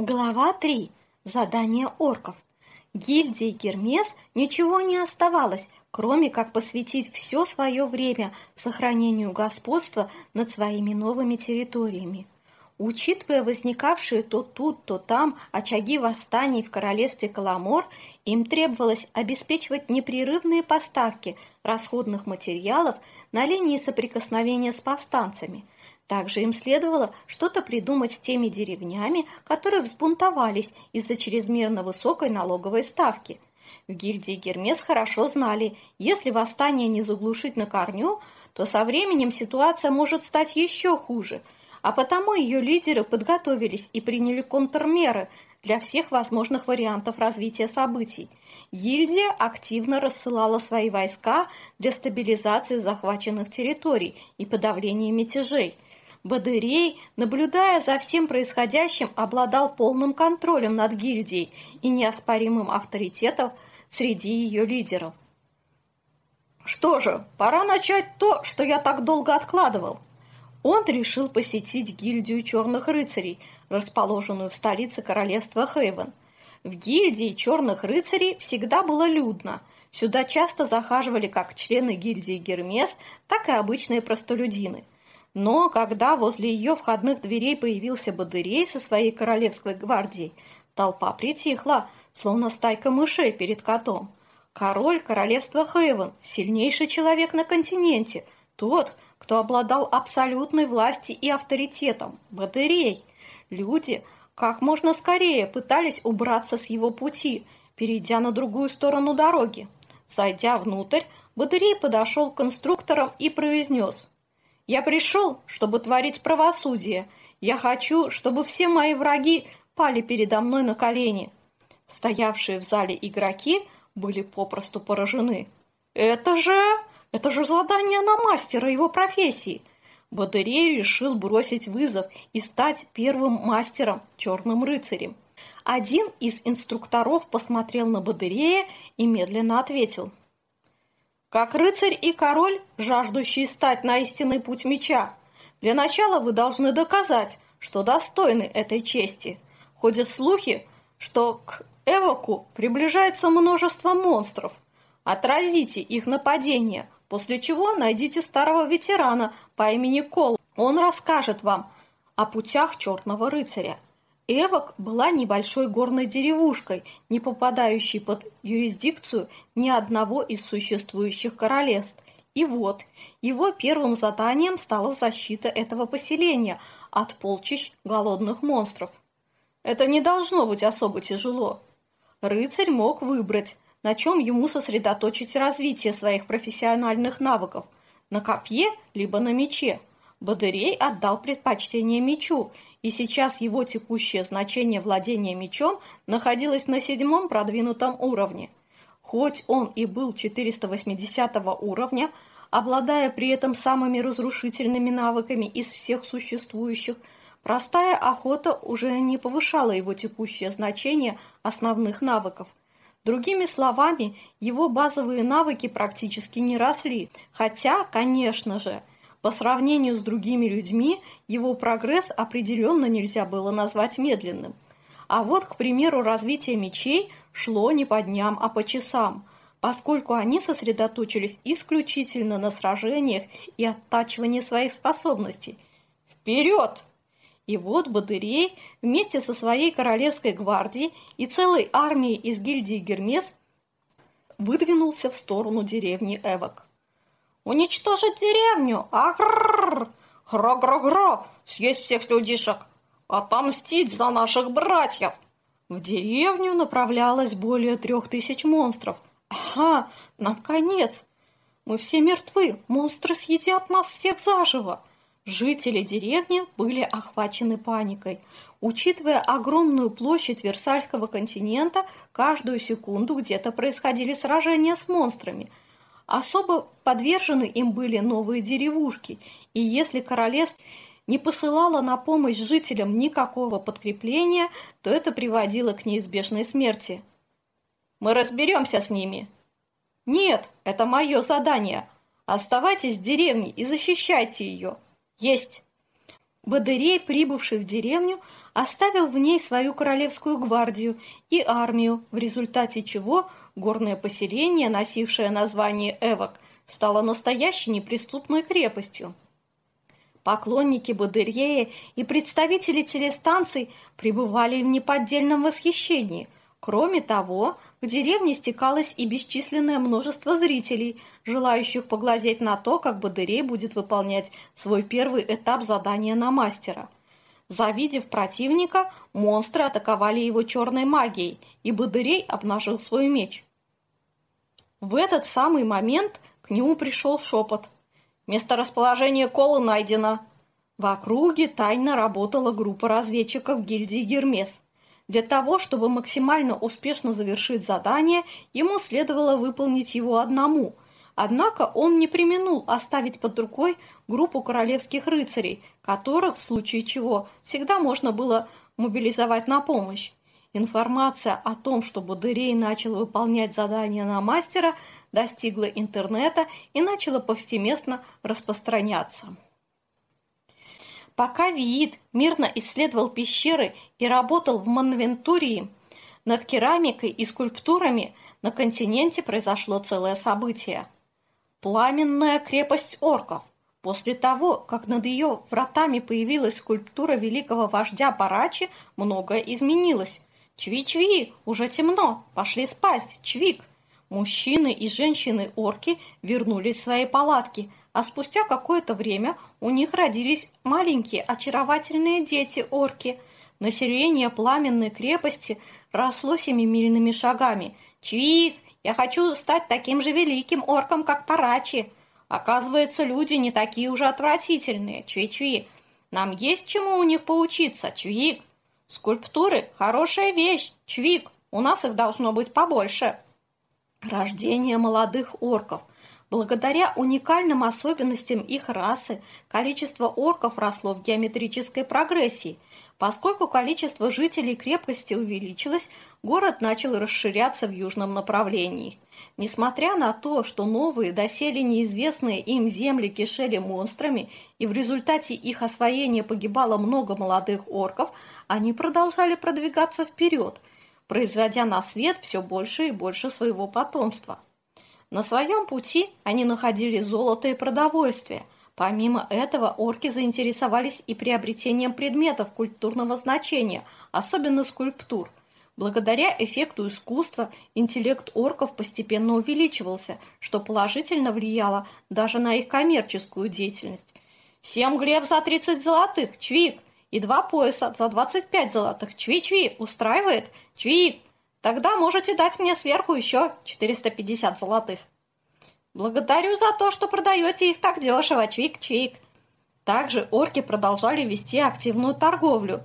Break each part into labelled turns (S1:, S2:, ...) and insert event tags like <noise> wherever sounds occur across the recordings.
S1: Глава 3. Задание орков. Гильдии Гермес ничего не оставалось, кроме как посвятить все свое время сохранению господства над своими новыми территориями. Учитывая возникавшие то тут, то там очаги восстаний в королевстве Каламор, им требовалось обеспечивать непрерывные поставки расходных материалов на линии соприкосновения с повстанцами – также им следовало что-то придумать с теми деревнями, которые взбунтовались из-за чрезмерно высокой налоговой ставки. В гильдии Гермес хорошо знали, если восстание не заглушить на корню, то со временем ситуация может стать еще хуже, а потому ее лидеры подготовились и приняли контрмеры для всех возможных вариантов развития событий. Гильдия активно рассылала свои войска для стабилизации захваченных территорий и подавления мятежей – Бадырей, наблюдая за всем происходящим, обладал полным контролем над гильдией и неоспоримым авторитетом среди ее лидеров. Что же, пора начать то, что я так долго откладывал. Он решил посетить гильдию черных рыцарей, расположенную в столице королевства Хейвен. В гильдии черных рыцарей всегда было людно. Сюда часто захаживали как члены гильдии Гермес, так и обычные простолюдины – но когда возле ее входных дверей появился Бадырей со своей королевской гвардией, толпа притихла, словно стайка мышей перед котом. Король королевства Хейвен, сильнейший человек на континенте, тот, кто обладал абсолютной властью и авторитетом, Бадырей. Люди как можно скорее пытались убраться с его пути, перейдя на другую сторону дороги. Зайдя внутрь, Бадырей подошел к конструкторам и произнес – я пришел, чтобы творить правосудие. Я хочу, чтобы все мои враги пали передо мной на колени. Стоявшие в зале игроки были попросту поражены. Это же... это же задание на мастера его профессии. Бадырей решил бросить вызов и стать первым мастером, черным рыцарем. Один из инструкторов посмотрел на Бадырея и медленно ответил. Как рыцарь и король, жаждущий стать на истинный путь меча, для начала вы должны доказать, что достойны этой чести. Ходят слухи, что к Эвоку приближается множество монстров. Отразите их нападение, после чего найдите старого ветерана по имени Кол. Он расскажет вам о путях черного рыцаря. Эвок была небольшой горной деревушкой, не попадающей под юрисдикцию ни одного из существующих королевств. И вот, его первым заданием стала защита этого поселения от полчищ голодных монстров. Это не должно быть особо тяжело. Рыцарь мог выбрать, на чем ему сосредоточить развитие своих профессиональных навыков – на копье либо на мече. Бадырей отдал предпочтение мечу – и сейчас его текущее значение владения мечом находилось на седьмом продвинутом уровне. Хоть он и был 480 уровня, обладая при этом самыми разрушительными навыками из всех существующих, простая охота уже не повышала его текущее значение основных навыков. Другими словами, его базовые навыки практически не росли, хотя, конечно же, по сравнению с другими людьми, его прогресс определенно нельзя было назвать медленным. А вот, к примеру, развитие мечей шло не по дням, а по часам, поскольку они сосредоточились исключительно на сражениях и оттачивании своих способностей. Вперед! И вот Бадырей вместе со своей королевской гвардией и целой армией из гильдии Гермес выдвинулся в сторону деревни Эвок. Уничтожить деревню! Агрррр! Гро-гро-гро! Съесть всех людишек! Отомстить за наших братьев!» В деревню направлялось более трех тысяч монстров. «Ага, наконец! Мы все мертвы! Монстры съедят нас всех заживо!» Жители деревни были охвачены паникой. Учитывая огромную площадь Версальского континента, каждую секунду где-то происходили сражения с монстрами – Особо подвержены им были новые деревушки, и если королевство не посылало на помощь жителям никакого подкрепления, то это приводило к неизбежной смерти. «Мы разберемся с ними». «Нет, это мое задание. Оставайтесь в деревне и защищайте ее». «Есть». Бадырей, прибывший в деревню, оставил в ней свою королевскую гвардию и армию, в результате чего горное поселение, носившее название Эвок, стало настоящей неприступной крепостью. Поклонники Бадырьея и представители телестанций пребывали в неподдельном восхищении. Кроме того, к деревне стекалось и бесчисленное множество зрителей, желающих поглазеть на то, как Бадырей будет выполнять свой первый этап задания на мастера. Завидев противника, монстры атаковали его черной магией, и Бадырей обнажил свой меч. В этот самый момент к нему пришел шепот. «Месторасположение Колы найдено!» В округе тайно работала группа разведчиков гильдии «Гермес». Для того, чтобы максимально успешно завершить задание, ему следовало выполнить его одному. Однако он не применул оставить под рукой группу королевских рыцарей, которых, в случае чего, всегда можно было мобилизовать на помощь. Информация о том, что Бодырей начал выполнять задания на мастера, достигла интернета и начала повсеместно распространяться. Пока Виит мирно исследовал пещеры и работал в Монвентурии, над керамикой и скульптурами на континенте произошло целое событие. Пламенная крепость орков. После того, как над ее вратами появилась скульптура великого вождя Парачи, многое изменилось. «Чви-чви! Уже темно! Пошли спать! Чвик!» Мужчины и женщины-орки вернулись в свои палатки, а спустя какое-то время у них родились маленькие очаровательные дети-орки. Население пламенной крепости росло семимильными шагами. «Чвик! Я хочу стать таким же великим орком, как Парачи!» Оказывается, люди не такие уже отвратительные. Чви-чви! Нам есть чему у них поучиться, Чвик! Скульптуры – хорошая вещь, Чвик! У нас их должно быть побольше. Рождение молодых орков. Благодаря уникальным особенностям их расы, количество орков росло в геометрической прогрессии. Поскольку количество жителей крепости увеличилось, город начал расширяться в южном направлении. Несмотря на то, что новые, доселе неизвестные им земли кишели монстрами, и в результате их освоения погибало много молодых орков, они продолжали продвигаться вперед – производя на свет все больше и больше своего потомства. На своем пути они находили золото и продовольствие. Помимо этого, орки заинтересовались и приобретением предметов культурного значения, особенно скульптур. Благодаря эффекту искусства интеллект орков постепенно увеличивался, что положительно влияло даже на их коммерческую деятельность. «Семь глеб за тридцать золотых, чвик!» и два пояса за 25 золотых. Чви-чви, устраивает? Чви! Тогда можете дать мне сверху еще 450 золотых. Благодарю за то, что продаете их так дешево, чвик-чвик. Также орки продолжали вести активную торговлю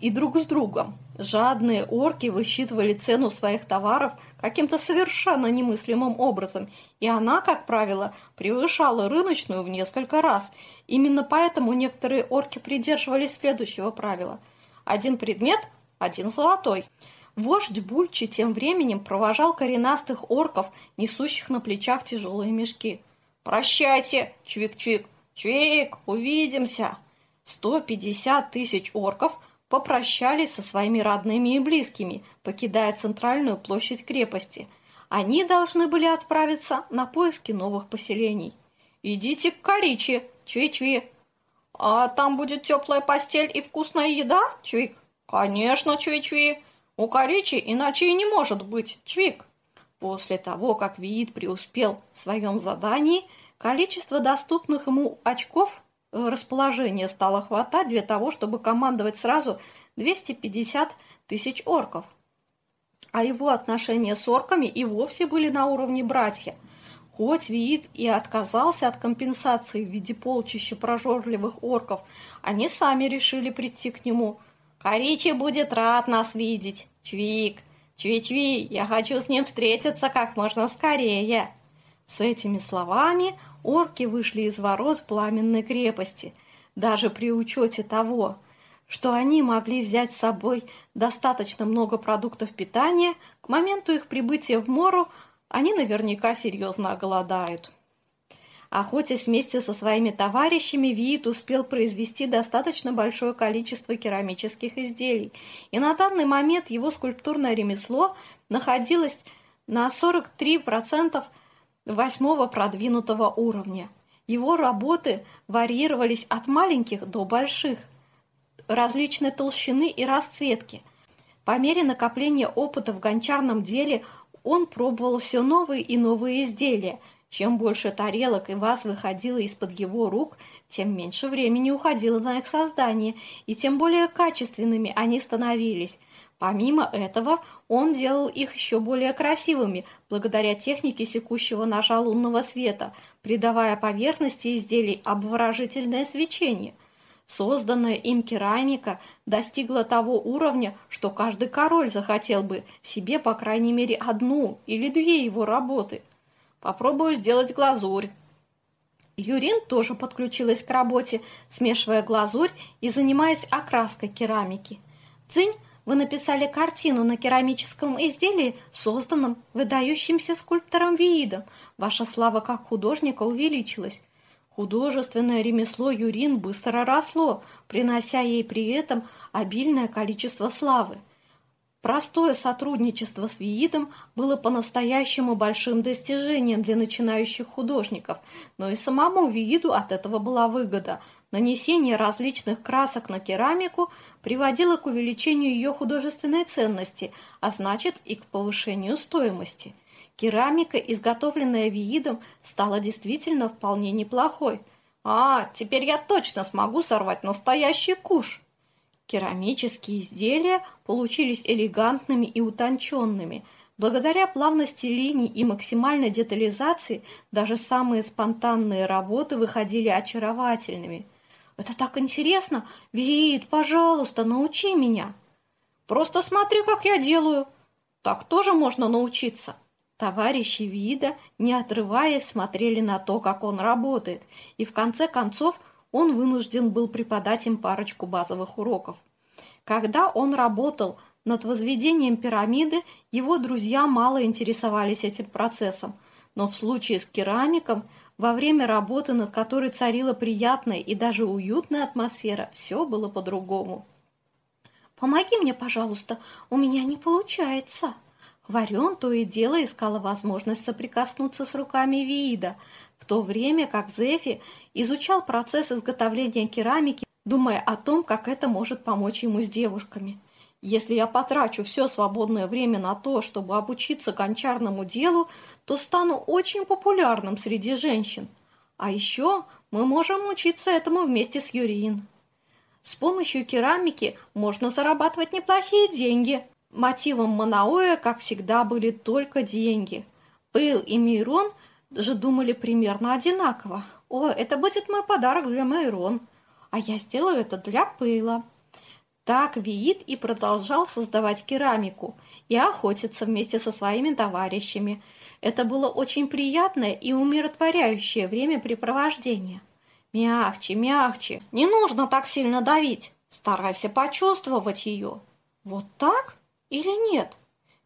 S1: и друг с другом. Жадные орки высчитывали цену своих товаров каким-то совершенно немыслимым образом, и она, как правило, превышала рыночную в несколько раз. Именно поэтому некоторые орки придерживались следующего правила. Один предмет – один золотой. Вождь Бульчи тем временем провожал коренастых орков, несущих на плечах тяжелые мешки. «Прощайте, Чвик-Чвик! Чвик, увидимся!» 150 тысяч орков – попрощались со своими родными и близкими, покидая центральную площадь крепости. Они должны были отправиться на поиски новых поселений. «Идите к Коричи, Чви-Чви!» «А там будет теплая постель и вкусная еда, Чвик?» «Конечно, Чви-Чви! У Коричи иначе и не может быть, Чвик!» После того, как Виит преуспел в своем задании, количество доступных ему очков расположения стало хватать для того, чтобы командовать сразу 250 тысяч орков. А его отношения с орками и вовсе были на уровне братья. Хоть Виит и отказался от компенсации в виде полчища прожорливых орков, они сами решили прийти к нему. «Коричи будет рад нас видеть, Чвик! Чви-чви, я хочу с ним встретиться как можно скорее!» С этими словами орки вышли из ворот пламенной крепости. Даже при учете того, что они могли взять с собой достаточно много продуктов питания, к моменту их прибытия в Мору они наверняка серьезно оголодают. Охотясь вместе со своими товарищами, Виит успел произвести достаточно большое количество керамических изделий, и на данный момент его скульптурное ремесло находилось на 43% восьмого продвинутого уровня. Его работы варьировались от маленьких до больших, различной толщины и расцветки. По мере накопления опыта в гончарном деле он пробовал все новые и новые изделия – чем больше тарелок и ваз выходило из-под его рук, тем меньше времени уходило на их создание, и тем более качественными они становились. Помимо этого, он делал их еще более красивыми, благодаря технике секущего ножа лунного света, придавая поверхности изделий обворожительное свечение. Созданная им керамика достигла того уровня, что каждый король захотел бы себе по крайней мере одну или две его работы – Попробую сделать глазурь. Юрин тоже подключилась к работе, смешивая глазурь и занимаясь окраской керамики. Цинь, вы написали картину на керамическом изделии, созданном выдающимся скульптором Виидом. Ваша слава как художника увеличилась. Художественное ремесло Юрин быстро росло, принося ей при этом обильное количество славы. Простое сотрудничество с Виидом было по-настоящему большим достижением для начинающих художников, но и самому Вииду от этого была выгода. Нанесение различных красок на керамику приводило к увеличению ее художественной ценности, а значит и к повышению стоимости. Керамика, изготовленная Виидом, стала действительно вполне неплохой. «А, теперь я точно смогу сорвать настоящий куш!» Керамические изделия получились элегантными и утонченными. Благодаря плавности линий и максимальной детализации даже самые спонтанные работы выходили очаровательными. «Это так интересно! Вид, пожалуйста, научи меня!» «Просто смотри, как я делаю!» «Так тоже можно научиться!» Товарищи Вида, не отрываясь, смотрели на то, как он работает, и в конце концов – он вынужден был преподать им парочку базовых уроков. Когда он работал над возведением пирамиды, его друзья мало интересовались этим процессом, но в случае с керамиком, во время работы, над которой царила приятная и даже уютная атмосфера, все было по-другому. «Помоги мне, пожалуйста, у меня не получается». Хварен то и дело искала возможность соприкоснуться с руками Виида, в то время как Зефи изучал процесс изготовления керамики, думая о том, как это может помочь ему с девушками. Если я потрачу все свободное время на то, чтобы обучиться гончарному делу, то стану очень популярным среди женщин. А еще мы можем учиться этому вместе с Юриин. С помощью керамики можно зарабатывать неплохие деньги. Мотивом Манауэ, как всегда, были только деньги. Пыл и Мирон же думали примерно одинаково. «О, это будет мой подарок для Мейрон, а я сделаю это для Пыла». Так Виит и продолжал создавать керамику и охотиться вместе со своими товарищами. Это было очень приятное и умиротворяющее времяпрепровождение. «Мягче, мягче, не нужно так сильно давить, старайся почувствовать ее». «Вот так?» Или нет?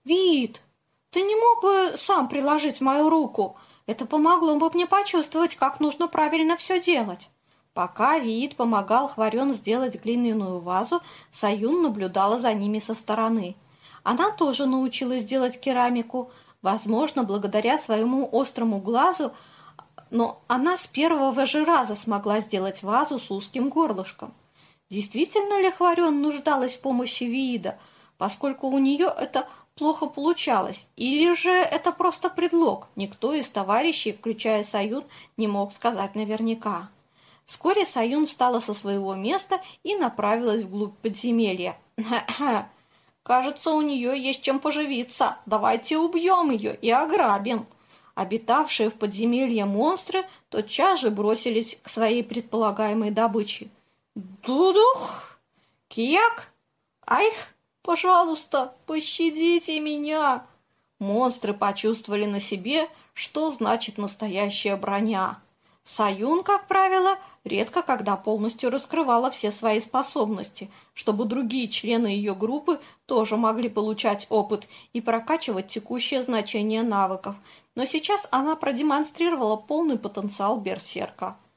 S1: Вид, ты не мог бы сам приложить мою руку? Это помогло бы мне почувствовать, как нужно правильно все делать. Пока Виит помогал Хварен сделать глиняную вазу, Саюн наблюдала за ними со стороны. Она тоже научилась делать керамику, возможно, благодаря своему острому глазу, но она с первого же раза смогла сделать вазу с узким горлышком. Действительно ли Хварен нуждалась в помощи Виида – поскольку у нее это плохо получалось, или же это просто предлог, никто из товарищей, включая Саюн, не мог сказать наверняка. Вскоре Саюн встала со своего места и направилась вглубь подземелья. <clears throat> «Кажется, у нее есть чем поживиться. Давайте убьем ее и ограбим». Обитавшие в подземелье монстры тотчас же бросились к своей предполагаемой добыче. «Дудух! Кияк! Айх!» Пожалуйста, пощадите меня!» Монстры почувствовали на себе, что значит настоящая броня. Саюн, как правило, редко когда полностью раскрывала все свои способности, чтобы другие члены ее группы тоже могли получать опыт и прокачивать текущее значение навыков. Но сейчас она продемонстрировала полный потенциал берсерка –